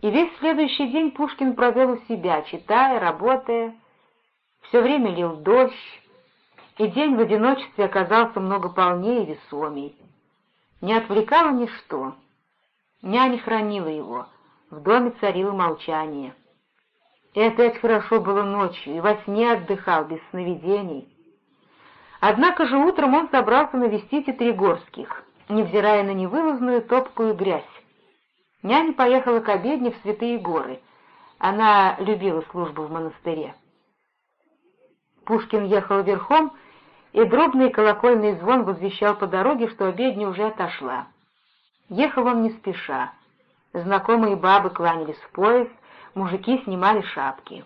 И весь следующий день Пушкин провел у себя, читая, работая. Все время лил дождь, и день в одиночестве оказался много полнее и весомей. Не отвлекало ничто. Няня хранила его, в доме царило молчание. И опять хорошо было ночью, и во сне отдыхал, без сновидений. Однако же утром он собрался навестить и Тригорских, невзирая на невылазную топкую грязь. Няня поехала к обедне в Святые Горы. Она любила службу в монастыре. Пушкин ехал верхом, и дробный колокольный звон возвещал по дороге, что обедня уже отошла. Ехал он не спеша. Знакомые бабы кланялись в пояс, мужики снимали шапки.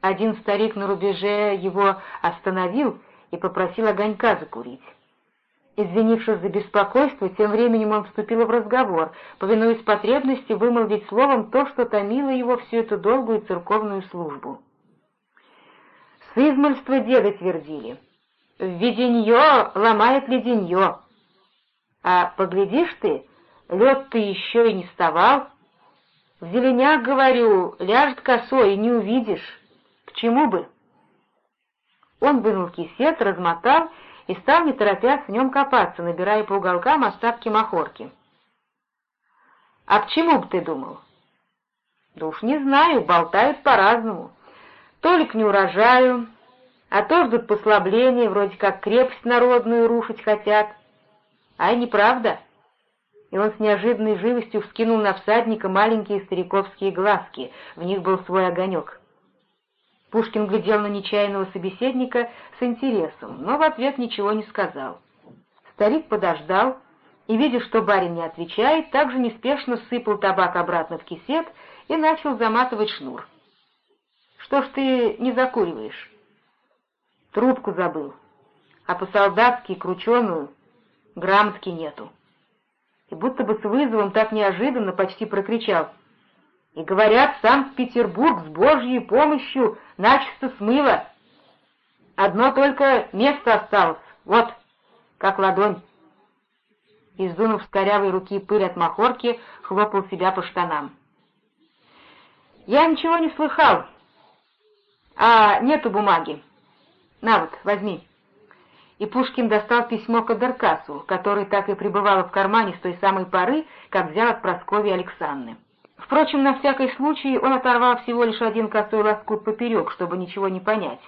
Один старик на рубеже его остановил и попросил огонька закурить. Извинившись за беспокойство, тем временем он вступил в разговор, повинуясь потребности вымолвить словом то, что томило его всю эту долгую церковную службу. С измольства деды твердили, «В веденье ломает леденье». А поглядишь ты, лед ты еще и не вставал. В зеленях, говорю, ляжет косой, не увидишь. К чему бы? Он вынул кисет, размотал и стал, не торопясь, в нем копаться, набирая по уголкам остатки махорки. «А к чему бы ты думал?» «Да уж не знаю, болтают по-разному. То ли к неурожаю, а то ждут послабления, вроде как крепость народную рушить хотят. Ай, неправда?» И он с неожиданной живостью вскинул на всадника маленькие стариковские глазки, в них был свой огонек. Пушкин глядел на нечаянного собеседника с интересом, но в ответ ничего не сказал. Старик подождал и, видя, что барин не отвечает, также неспешно сыпал табак обратно в кисет и начал заматывать шнур. «Что ж ты не закуриваешь?» «Трубку забыл, а по-солдатски крученую грамотки нету». И будто бы с вызовом так неожиданно почти прокричал — и, говорят, Санкт-Петербург с Божьей помощью начисто смыло. Одно только место осталось, вот, как ладонь. Издунув с корявой руки пыль от махорки, хлопал себя по штанам. «Я ничего не слыхал. А нету бумаги. На вот, возьми». И Пушкин достал письмо к Адеркасу, который так и пребывало в кармане с той самой поры, как взял от Прасковьи Александры. Впрочем, на всякий случай он оторвал всего лишь один косой лоскут поперек, чтобы ничего не понять.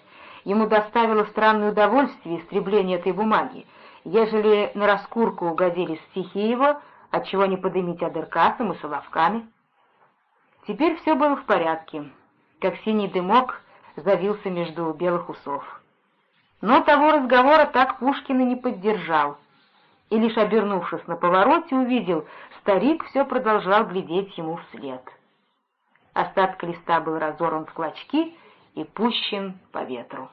Ему доставило странное удовольствие истребление этой бумаги. Ежели на раскурку угодили стихи его, отчего не подымить адеркасом и соловками? Теперь все было в порядке, как синий дымок завился между белых усов. Но того разговора так Пушкин и не поддержал, и лишь обернувшись на повороте, увидел, Старик все продолжал глядеть ему вслед. Остаток листа был разорван в клочки и пущен по ветру.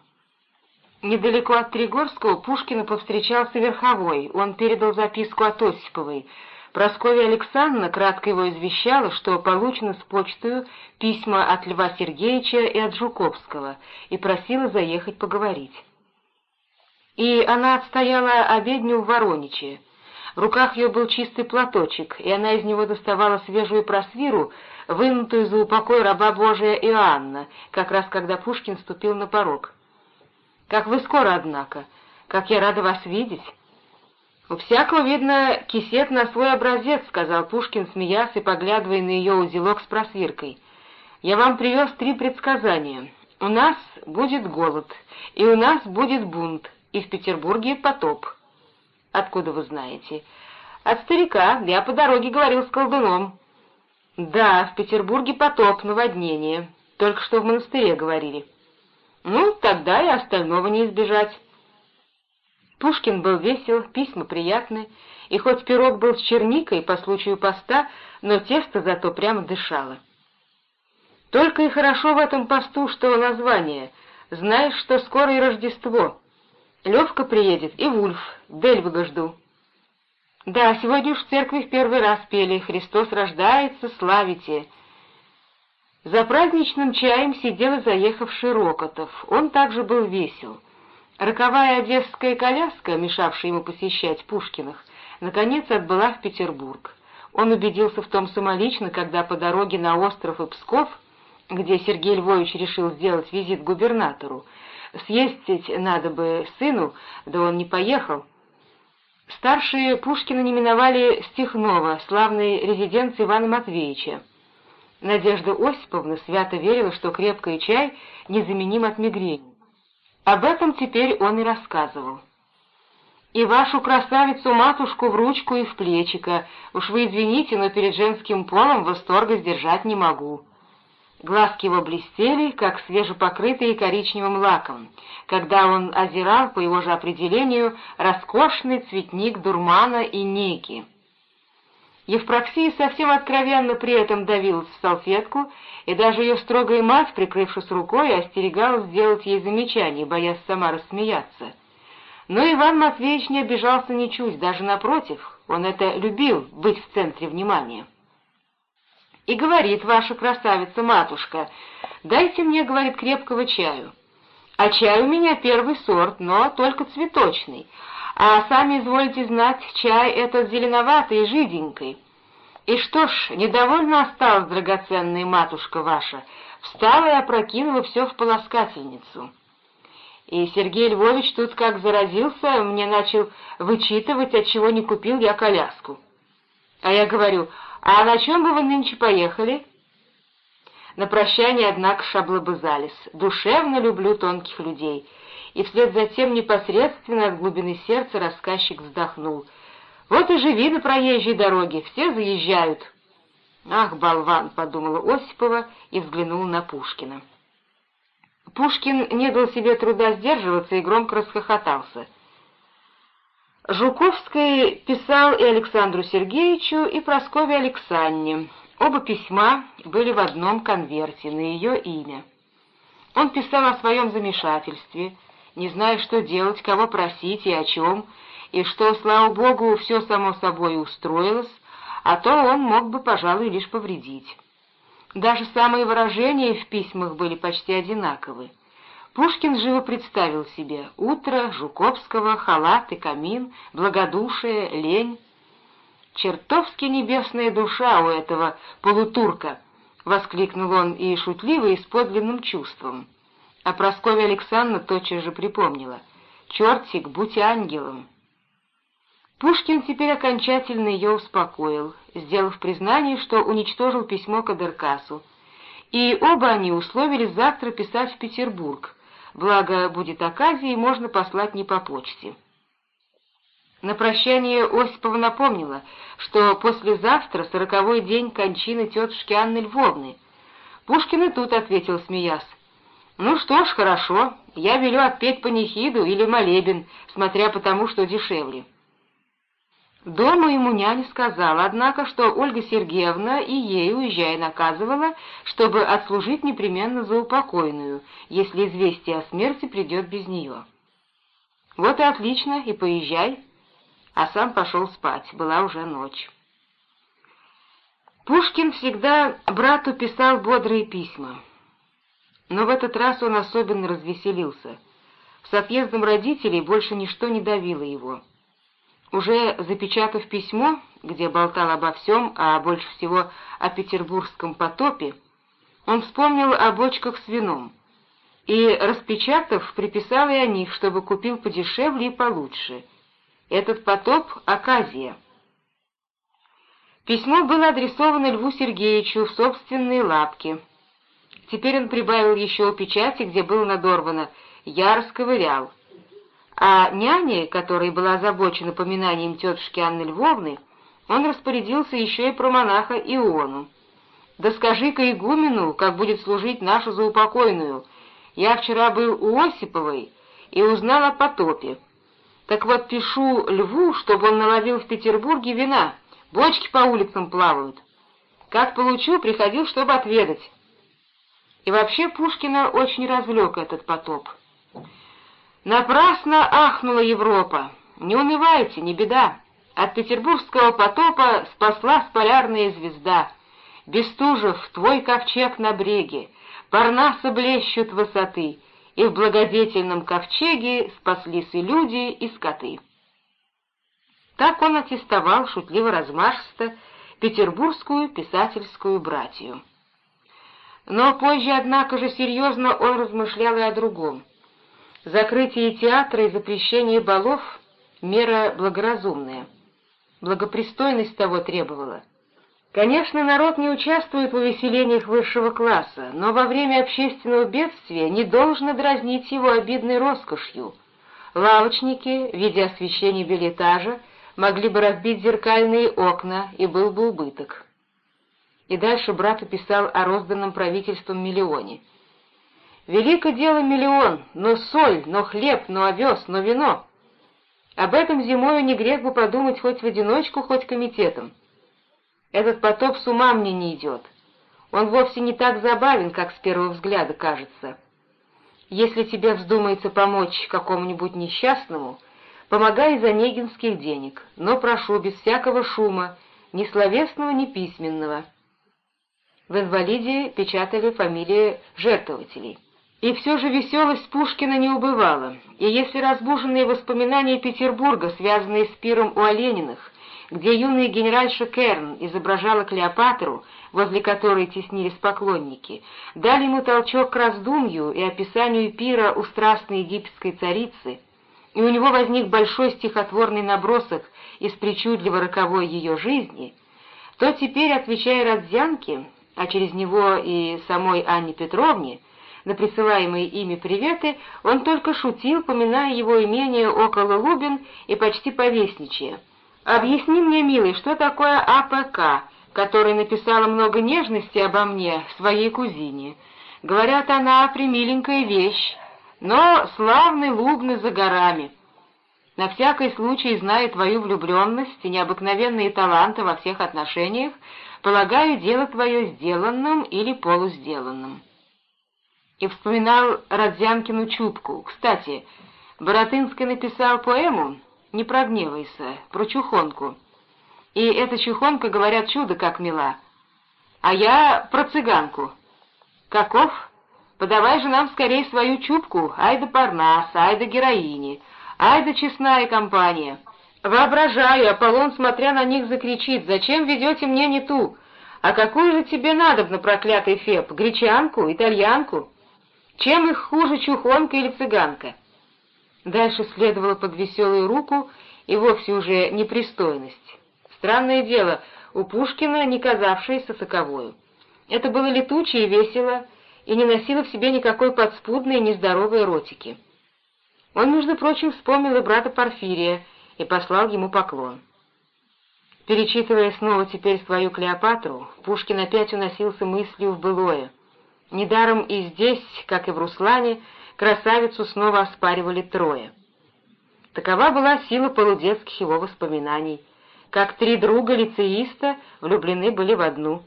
Недалеко от Тригорского Пушкина повстречался Верховой. Он передал записку от Осиповой. Прасковья Александровна кратко его извещала, что получено с почтою письма от Льва Сергеевича и от Жуковского, и просила заехать поговорить. И она отстояла обедню в Ворониче. В руках ее был чистый платочек, и она из него доставала свежую просвиру, вынутую за упокой раба Божия Иоанна, как раз когда Пушкин ступил на порог. «Как вы скоро, однако! Как я рада вас видеть!» «У всякого, видно, кисет на свой образец», — сказал Пушкин, смеясь и поглядывая на ее узелок с просвиркой. «Я вам привез три предсказания. У нас будет голод, и у нас будет бунт, и в Петербурге потоп». «Откуда вы знаете?» «От старика. Я по дороге говорил с колдуном». «Да, в Петербурге потоп, наводнение. Только что в монастыре говорили». «Ну, тогда и остального не избежать». Пушкин был весел, письма приятны, и хоть пирог был с черникой по случаю поста, но тесто зато прямо дышало. Только и хорошо в этом посту, что название. Знаешь, что скоро и Рождество. Левка приедет и Вульф, Дельвига жду. Да, сегодня уж в церкви в первый раз пели «Христос рождается, славите». За праздничным чаем сидел заехавший Рокотов. Он также был весел. Роковая одесская коляска, мешавшая ему посещать Пушкиных, наконец отбыла в Петербург. Он убедился в том самолично, когда по дороге на остров и Псков, где Сергей Львович решил сделать визит губернатору, съездить надо бы сыну, да он не поехал. Старшие Пушкина не миновали Стихнова, славной резиденции Ивана Матвеевича. Надежда Осиповна свято верила, что крепкий чай незаменим от мигрени. Об этом теперь он и рассказывал. «И вашу красавицу-матушку в ручку и в плечико. Уж вы извините, но перед женским полом восторга сдержать не могу». Глазки его блестели, как свежепокрытые коричневым лаком, когда он озирал, по его же определению, роскошный цветник дурмана и неги. Евпроксия совсем откровенно при этом давилась в салфетку, и даже ее строгая мать, прикрывшись рукой, остерегалась сделать ей замечание, боясь сама рассмеяться. Но Иван Матвеевич не обижался ничуть, даже напротив, он это любил, быть в центре внимания. И говорит ваша красавица-матушка, «Дайте мне, — говорит, — крепкого чаю». А чай у меня первый сорт, но только цветочный, а сами изволите знать, чай этот зеленоватый и жиденький. И что ж, недовольно осталась драгоценная матушка ваша, встала и опрокинула все в полоскательницу. И Сергей Львович тут как заразился, мне начал вычитывать, отчего не купил я коляску. А я говорю, «А на чем бы вы нынче поехали?» На прощание, однако, шаблобызались. «Душевно люблю тонких людей». И вслед за тем непосредственно от глубины сердца рассказчик вздохнул. «Вот и живи на проезжей дороге, все заезжают». «Ах, болван!» — подумала Осипова и взглянула на Пушкина. Пушкин не дал себе труда сдерживаться и громко расхохотался — Жуковский писал и Александру Сергеевичу, и Прасковье Александрне. Оба письма были в одном конверте на ее имя. Он писал о своем замешательстве, не зная, что делать, кого просить и о чем, и что, слава богу, все само собой устроилось, а то он мог бы, пожалуй, лишь повредить. Даже самые выражения в письмах были почти одинаковы. Пушкин живо представил себе утро Жуковского, халат и камин, благодушие, лень. «Чертовски небесная душа у этого полутурка!» — воскликнул он и шутливо, и с подлинным чувством. А Прасковья Александровна тотчас же припомнила. «Чертик, будь ангелом!» Пушкин теперь окончательно ее успокоил, сделав признание, что уничтожил письмо Кадыркасу, и оба они условились завтра писать в Петербург, благо будет оказия и можно послать не по почте. На прощание Осипова напомнила, что послезавтра сороковой день кончины тетушки Анны Львовны. Пушкин и тут ответил, смеясь, «Ну что ж, хорошо, я велю отпеть панихиду или молебен, смотря по тому, что дешевле». Дома ему няня сказала, однако, что Ольга Сергеевна и ей, уезжая, наказывала, чтобы отслужить непременно за упокойную, если известие о смерти придет без нее. Вот и отлично, и поезжай. А сам пошел спать, была уже ночь. Пушкин всегда брату писал бодрые письма. Но в этот раз он особенно развеселился. С отъездом родителей больше ничто не давило его. Уже запечатав письмо, где болтал обо всем, а больше всего о петербургском потопе, он вспомнил о бочках с вином и, распечатав, приписал и о них, чтобы купил подешевле и получше. Этот потоп — оказия. Письмо было адресовано Льву Сергеевичу в собственной лапке. Теперь он прибавил еще у печати, где было надорвано «Я расковырял». А няне, которая была озабочена поминанием тетушки Анны Львовны, он распорядился еще и про монаха Иону. «Да скажи-ка игумену, как будет служить нашу заупокойную. Я вчера был у Осиповой и узнал о потопе. Так вот пишу Льву, чтобы он наловил в Петербурге вина, бочки по улицам плавают. Как получу, приходил, чтобы отведать». И вообще Пушкина очень развлек этот потоп. Напрасно ахнула Европа. Не унывайте, не беда. От петербургского потопа спаслась полярная звезда. Бестужев, твой ковчег на бреге, Парнаса блещут высоты, И в благодетельном ковчеге Спаслись и люди, и скоты. Так он аттестовал шутливо размашисто петербургскую писательскую братью. Но позже, однако же, серьезно он размышлял и о другом. Закрытие театра и запрещение балов — мера благоразумная. Благопристойность того требовала. Конечно, народ не участвует в увеселениях высшего класса, но во время общественного бедствия не должно дразнить его обидной роскошью. Лавочники, в виде освещения билетажа, могли бы разбить зеркальные окна, и был бы убыток. И дальше брат писал о розданном правительством миллионе. «Велико дело миллион, но соль, но хлеб, но овес, но вино. Об этом зимою не грех бы подумать хоть в одиночку, хоть комитетом. Этот потоп с ума мне не идет. Он вовсе не так забавен, как с первого взгляда кажется. Если тебе вздумается помочь какому-нибудь несчастному, помогай из онегинских денег, но прошу без всякого шума, ни словесного, ни письменного. В «Инвалиде» печатали фамилии жертвователей. И все же веселость Пушкина не убывала, и если разбуженные воспоминания Петербурга, связанные с пиром у Олениных, где юная генеральша Керн изображала Клеопатру, возле которой теснились поклонники, дали ему толчок к раздумью и описанию пира у страстной египетской царицы, и у него возник большой стихотворный набросок из причудливо роковой ее жизни, то теперь, отвечая Родзянке, а через него и самой Анне Петровне, на присылаемые ими приветы, он только шутил, поминая его имение около Лубен и почти повесничая — «Объясни мне, милый, что такое А. П. К., которая написала много нежностей обо мне, своей кузине? Говорят, она премиленькая вещь, но славны Лубны за горами. На всякий случай, зная твою влюбленность и необыкновенные таланты во всех отношениях, полагаю дело твое сделанным или полусделанным». И вспоминал Родзянкину чубку. Кстати, Боротынский написал поэму не прогневайся, про чухонку. И эта чухонка, говорят, чудо как мила. А я про цыганку. Каков? Подавай же нам скорее свою чубку, ай да Парнас, ай героини, ай да честная компания. Воображаю, Аполлон, смотря на них, закричит, «Зачем ведете мне не ту? А какую же тебе надобно, проклятый Феб, гречанку, итальянку? Чем их хуже чухонка или цыганка?» Дальше следовало под веселую руку и вовсе уже непристойность. Странное дело, у Пушкина не казавшееся таковою. Это было летуче и весело, и не носило в себе никакой подспудной и нездоровой эротики. Он, между прочим, вспомнил и брата Порфирия и послал ему поклон. Перечитывая снова теперь свою Клеопатру, Пушкин опять уносился мыслью в былое. Недаром и здесь, как и в Руслане, красавицу снова оспаривали трое. Такова была сила полудетских его воспоминаний. Как три друга лицеиста влюблены были в одну,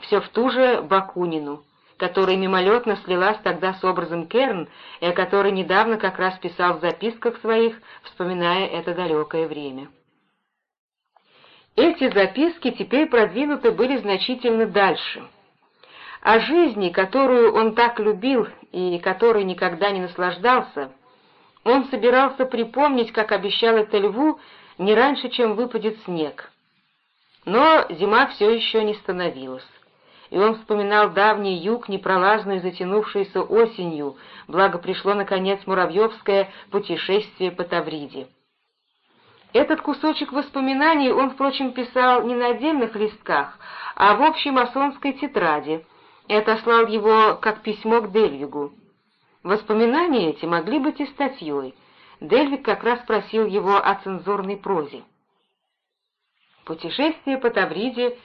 все в ту же Бакунину, которая мимолетно слилась тогда с образом Керн, и о которой недавно как раз писал в записках своих, вспоминая это далекое время. Эти записки теперь продвинуты были значительно дальше — о жизни, которую он так любил и которой никогда не наслаждался, он собирался припомнить, как обещал это льву, не раньше, чем выпадет снег. Но зима все еще не становилась, и он вспоминал давний юг, непролазную затянувшуюся осенью, благо пришло, наконец, муравьевское путешествие по Тавриде. Этот кусочек воспоминаний он, впрочем, писал не на отдельных листках, а в общей масонской тетради — и отослал его как письмо к Дельвигу. Воспоминания эти могли быть и статьей. Дельвиг как раз просил его о цензурной прозе. Путешествие по Тавриде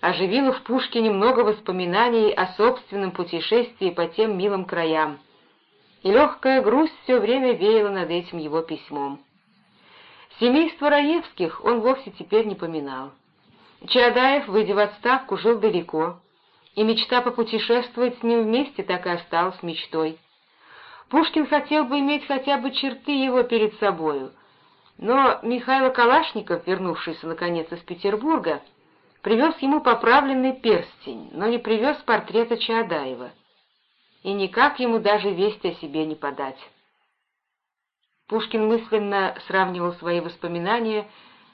оживило в Пушкине много воспоминаний о собственном путешествии по тем милым краям, и легкая грусть все время веяла над этим его письмом. Семейство Раевских он вовсе теперь не поминал. Чадаев, выйдя в отставку, жил далеко, и мечта попутешествовать с ним вместе так и осталась мечтой. Пушкин хотел бы иметь хотя бы черты его перед собою, но Михаил Калашников, вернувшийся наконец из Петербурга, привез ему поправленный перстень, но не привез портрета Чаадаева, и никак ему даже весть о себе не подать. Пушкин мысленно сравнивал свои воспоминания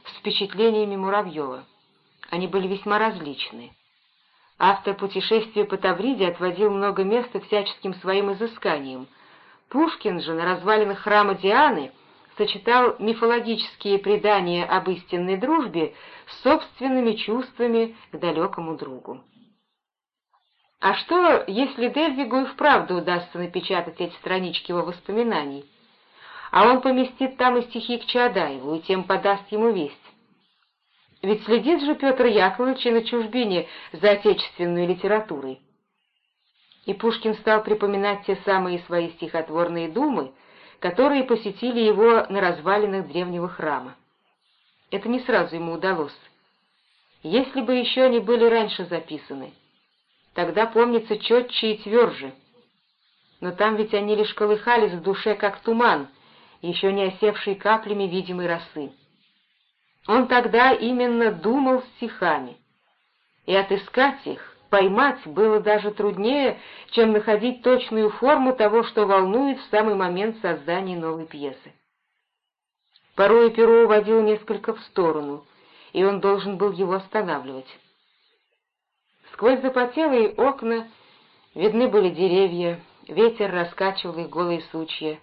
с впечатлениями Муравьева. они были весьма различны. Автор путешествия по Тавриде отводил много места всяческим своим изысканиям. Пушкин же на развалинах храма Дианы сочетал мифологические предания об истинной дружбе с собственными чувствами к далекому другу. А что, если Дельвигу и вправду удастся напечатать эти странички его воспоминаний? А он поместит там и стихи к Чаадаеву, и тем подаст ему весть. Ведь следит же Петр Яковлевич и на чужбине за отечественной литературой. И Пушкин стал припоминать те самые свои стихотворные думы, которые посетили его на развалинах древнего храма. Это не сразу ему удалось. Если бы еще они были раньше записаны, тогда помнится четче и тверже. Но там ведь они лишь колыхались в душе, как туман, еще не осевший каплями видимой росы. Он тогда именно думал стихами, и отыскать их, поймать было даже труднее, чем находить точную форму того, что волнует в самый момент создания новой пьесы. Порой перо уводил несколько в сторону, и он должен был его останавливать. Сквозь запотелые окна видны были деревья, ветер раскачивал их голые сучья.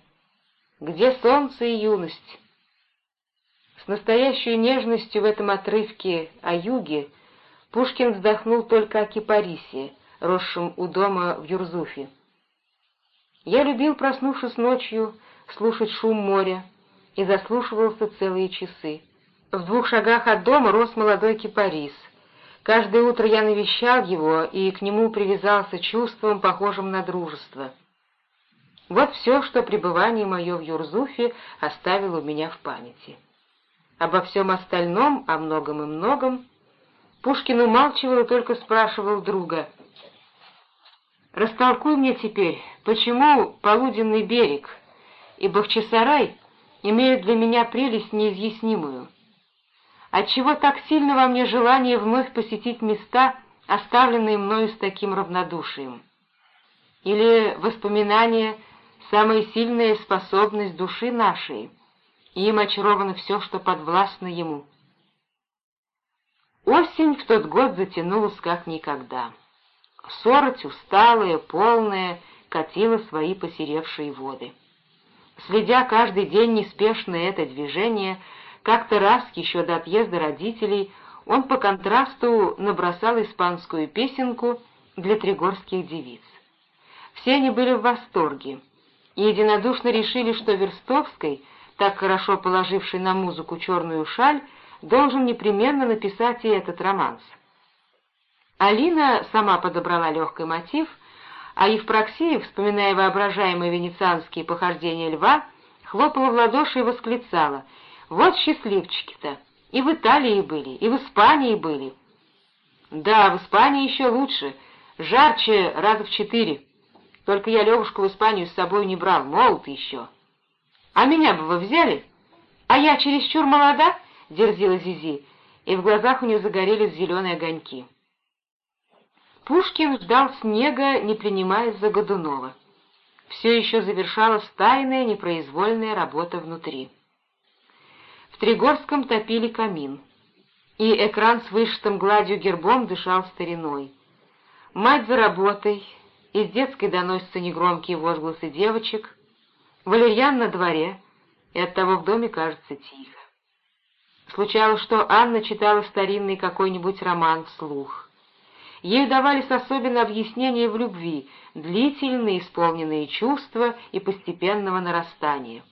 Где солнце и юность? С настоящей нежностью в этом отрывке о юге Пушкин вздохнул только о кипарисе, росшем у дома в Юрзуфе. Я любил, проснувшись ночью, слушать шум моря, и заслушивался целые часы. В двух шагах от дома рос молодой кипарис. Каждое утро я навещал его и к нему привязался чувством, похожим на дружество. Вот все, что пребывание мое в Юрзуфе оставило у меня в памяти. Обо всем остальном, о многом и многом, Пушкин умалчивал и только спрашивал друга. «Растолкуй мне теперь, почему полуденный берег и Бахчисарай имеют для меня прелесть неизъяснимую? Отчего так сильно во мне желание вновь посетить места, оставленные мною с таким равнодушием? Или воспоминания — самая сильная способность души нашей?» Им очаровано все, что подвластно ему. Осень в тот год затянулась как никогда. Сороть, усталая, полная, катила свои посеревшие воды. Следя каждый день неспешно это движение, как-то раз, еще до отъезда родителей, он по контрасту набросал испанскую песенку для тригорских девиц. Все они были в восторге и единодушно решили, что Верстовской — так хорошо положивший на музыку черную шаль, должен непременно написать и этот романс. Алина сама подобрала легкий мотив, а Евпроксия, вспоминая воображаемые венецианские похождения льва, хлопала в ладоши и восклицала «Вот счастливчики-то! И в Италии были, и в Испании были!» «Да, в Испании еще лучше, жарче раза в четыре. Только я Левушку в Испанию с собой не брал, молод еще». «А меня бы вы взяли? А я чересчур молода?» — дерзила Зизи, и в глазах у нее загорелись зеленые огоньки. Пушкин ждал снега, не принимаясь за Годунова. Все еще завершалась тайная непроизвольная работа внутри. В Тригорском топили камин, и экран с вышитым гладью гербом дышал стариной. Мать за работой, из детской доносятся негромкие возгласы девочек — Валерьян на дворе, и оттого в доме кажется тихо. Случалось, что Анна читала старинный какой-нибудь роман вслух. Ей давались особенно объяснения в любви, длительные, исполненные чувства и постепенного нарастания.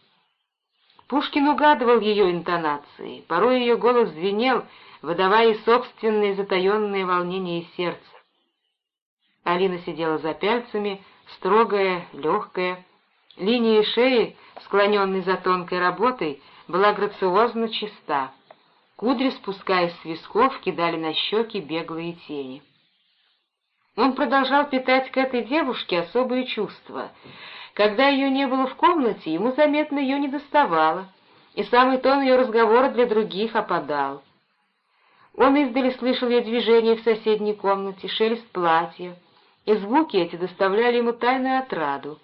Пушкин угадывал ее интонации, порой ее голос звенел, выдавая собственные затаенные волнения сердца. Алина сидела за пяльцами, строгая, легкая, Линия шеи, склоненной за тонкой работой, была грациозно чиста. Кудри, спускаясь с висков, кидали на щеки беглые тени. Он продолжал питать к этой девушке особые чувства. Когда ее не было в комнате, ему заметно ее не доставало, и самый тон ее разговора для других опадал. Он издали слышал ее движение в соседней комнате, шелест платья, и звуки эти доставляли ему тайную отраду.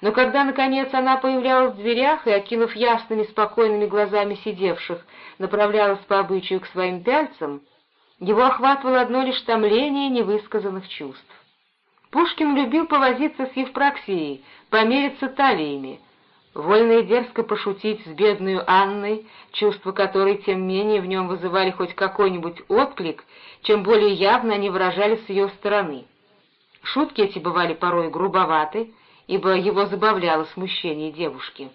Но когда, наконец, она появлялась в дверях и, окинув ясными, спокойными глазами сидевших, направлялась по обычаю к своим пяльцам, Его охватывало одно лишь томление невысказанных чувств. Пушкин любил повозиться с Евпраксией, помериться талиями, вольно и дерзко пошутить с бедной Анной, чувства которой тем менее в нем вызывали хоть какой-нибудь отклик, чем более явно они выражались с ее стороны. Шутки эти бывали порой грубоваты, ибо его забавляло смущение девушки.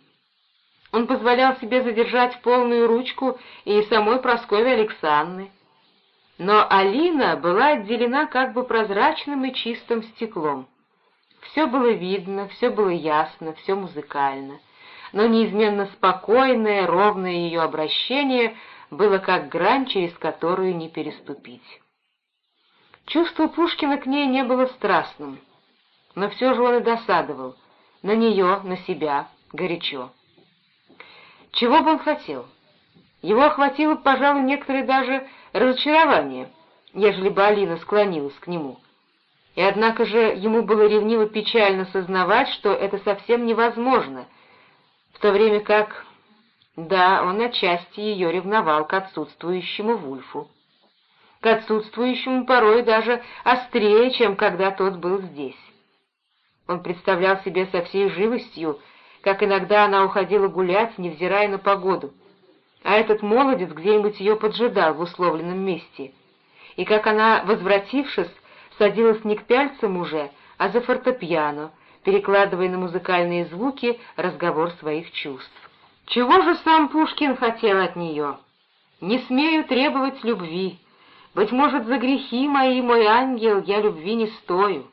Он позволял себе задержать полную ручку и самой Прасковьи Александры, но Алина была отделена как бы прозрачным и чистым стеклом. Все было видно, все было ясно, все музыкально, но неизменно спокойное, ровное ее обращение было как грань, через которую не переступить. Чувство Пушкина к ней не было страстным, но все же он и досадовал, на нее, на себя, горячо. Чего бы он хотел? Его охватило, пожалуй, некоторые даже разочарование, ежели бы Алина склонилась к нему. И однако же ему было ревниво печально сознавать, что это совсем невозможно, в то время как, да, он отчасти ее ревновал к отсутствующему Вульфу. К отсутствующему порой даже острее, чем когда тот был здесь. Он представлял себе со всей живостью, как иногда она уходила гулять, невзирая на погоду — а этот молодец где-нибудь ее поджидал в условленном месте, и как она, возвратившись, садилась не к пяльцам уже, а за фортепиано, перекладывая на музыкальные звуки разговор своих чувств. Чего же сам Пушкин хотел от нее? «Не смею требовать любви. Быть может, за грехи мои, мой ангел, я любви не стою.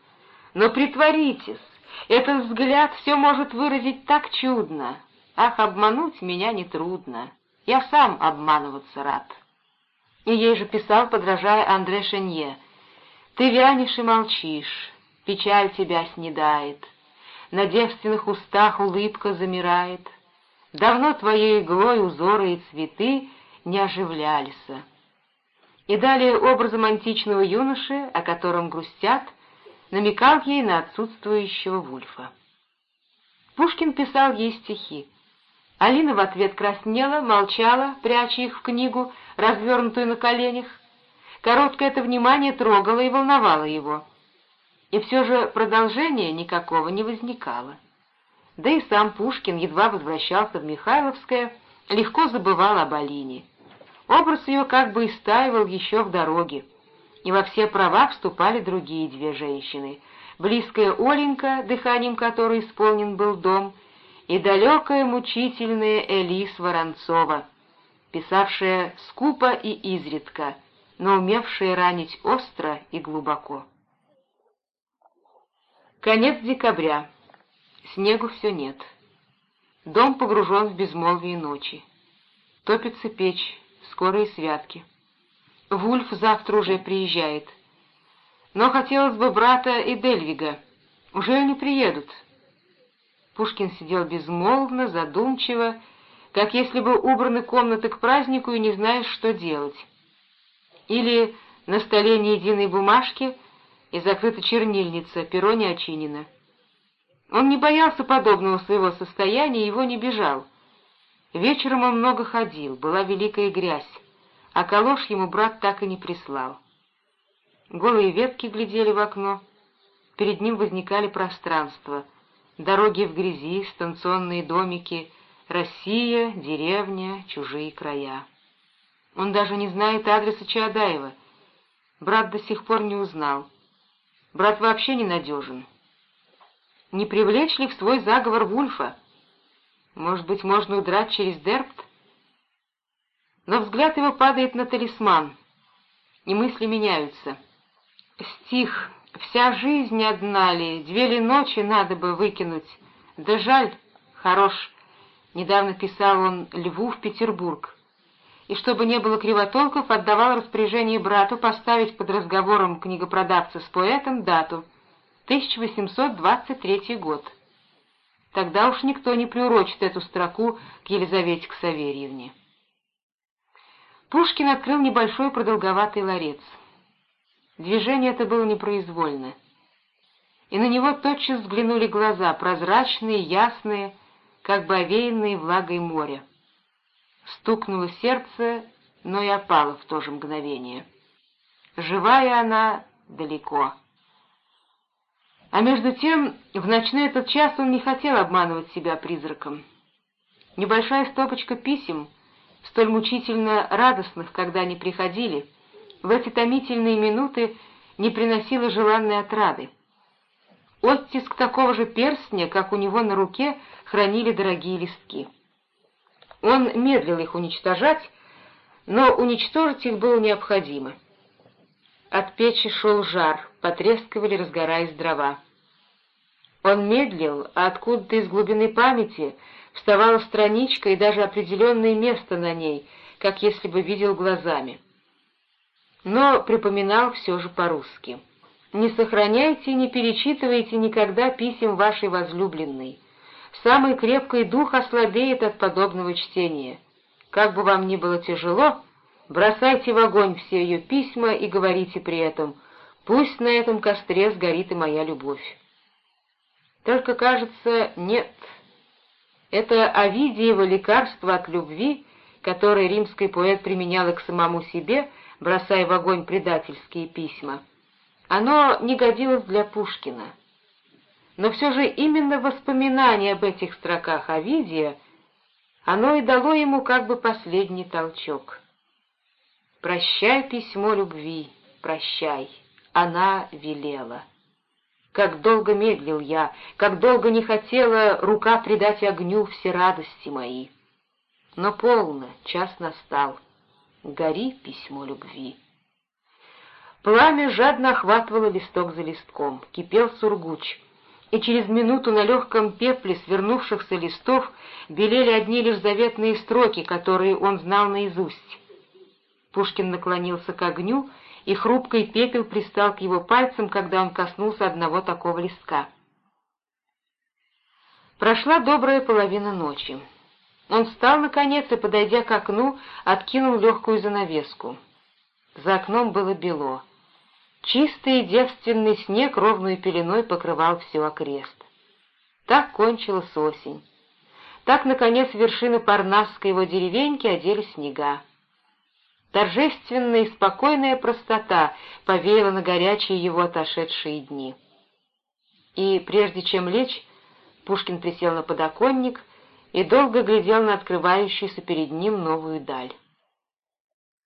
Но притворитесь, этот взгляд все может выразить так чудно. Ах, обмануть меня нетрудно. Я сам обманываться рад. И ей же писал, подражая Андре Шенье, «Ты вянешь и молчишь, печаль тебя снедает, на девственных устах улыбка замирает, давно твоей иглой узоры и цветы не оживлялись». И далее образом античного юноши, о котором грустят, намекал ей на отсутствующего Вульфа. Пушкин писал ей стихи, Алина в ответ краснела, молчала, пряча их в книгу, развернутую на коленях. Короткое это внимание трогало и волновало его. И все же продолжения никакого не возникало. Да и сам Пушкин, едва возвращался в Михайловское, легко забывал об Алине. Образ ее как бы истаивал еще в дороге, и во все права вступали другие две женщины. Близкая Оленька, дыханием которой исполнен был дом — и далекая мучительная Элис Воронцова, писавшая скупо и изредка, но умевшая ранить остро и глубоко. Конец декабря. Снегу все нет. Дом погружен в безмолвие ночи. Топится печь, скорые святки. Вульф завтра уже приезжает. Но хотелось бы брата и Дельвига. Уже они приедут? Пушкин сидел безмолвно, задумчиво, как если бы убраны комнаты к празднику и не знаешь, что делать. Или на столе ни единой бумажки и закрыта чернильница, перо не очинено. Он не боялся подобного своего состояния, его не бежал. Вечером он много ходил, была великая грязь, а калош ему брат так и не прислал. Голые ветки глядели в окно, перед ним возникали пространства — Дороги в грязи, станционные домики, Россия, деревня, чужие края. Он даже не знает адреса Чаадаева. Брат до сих пор не узнал. Брат вообще ненадежен. Не привлечь ли в свой заговор Вульфа? Может быть, можно удрать через Дерпт? Но взгляд его падает на талисман, и мысли меняются. Стих Вся жизнь одна ли, две ли ночи надо бы выкинуть. Да жаль, хорош. Недавно писал он Льву в Петербург. И чтобы не было кривотолков, отдавал распоряжение брату поставить под разговором книгопродавца с поэтом дату 1823 год. Тогда уж никто не приурочит эту строку к Елизавете Ксаверьевне. Пушкин открыл небольшой продолговатый ларец. Движение это было непроизвольно. И на него тотчас взглянули глаза, прозрачные, ясные, как бы овеянные влагой моря. Стукнуло сердце, но и опало в то же мгновение. живая она далеко. А между тем, в ночной этот час он не хотел обманывать себя призраком. Небольшая стопочка писем, столь мучительно радостных, когда они приходили, в эти томительные минуты не приносила желанной отрады. Оттиск такого же перстня, как у него на руке, хранили дорогие листки. Он медлил их уничтожать, но уничтожить их было необходимо. От печи шел жар, потрескивали, разгораясь дрова. Он медлил, а откуда-то из глубины памяти вставала страничка и даже определенное место на ней, как если бы видел глазами. Но припоминал все же по-русски. «Не сохраняйте не перечитывайте никогда писем вашей возлюбленной. Самый крепкий дух ослабеет от подобного чтения. Как бы вам ни было тяжело, бросайте в огонь все ее письма и говорите при этом «Пусть на этом костре сгорит и моя любовь». Только, кажется, нет. Это Овидиево лекарство от любви, которое римский поэт применял к самому себе, бросая в огонь предательские письма. Оно не годилось для Пушкина. Но все же именно воспоминание об этих строках Овидия, оно и дало ему как бы последний толчок. «Прощай письмо любви, прощай», она велела. Как долго медлил я, как долго не хотела рука предать огню все радости мои. Но полно, час настал. Гори письмо любви. Пламя жадно охватывало листок за листком, кипел сургуч, и через минуту на легком пепле свернувшихся листов белели одни лишь заветные строки, которые он знал наизусть. Пушкин наклонился к огню и хрупкий пепел пристал к его пальцам, когда он коснулся одного такого листка. Прошла добрая половина ночи. Он встал, наконец, и, подойдя к окну, откинул легкую занавеску. За окном было бело. Чистый девственный снег ровной пеленой покрывал все окрест. Так кончилась осень. Так, наконец, вершины Парнасской его деревеньки одели снега. Торжественная и спокойная простота повеяла на горячие его отошедшие дни. И прежде чем лечь, Пушкин присел на подоконник и долго глядел на открывающуюся перед ним новую даль.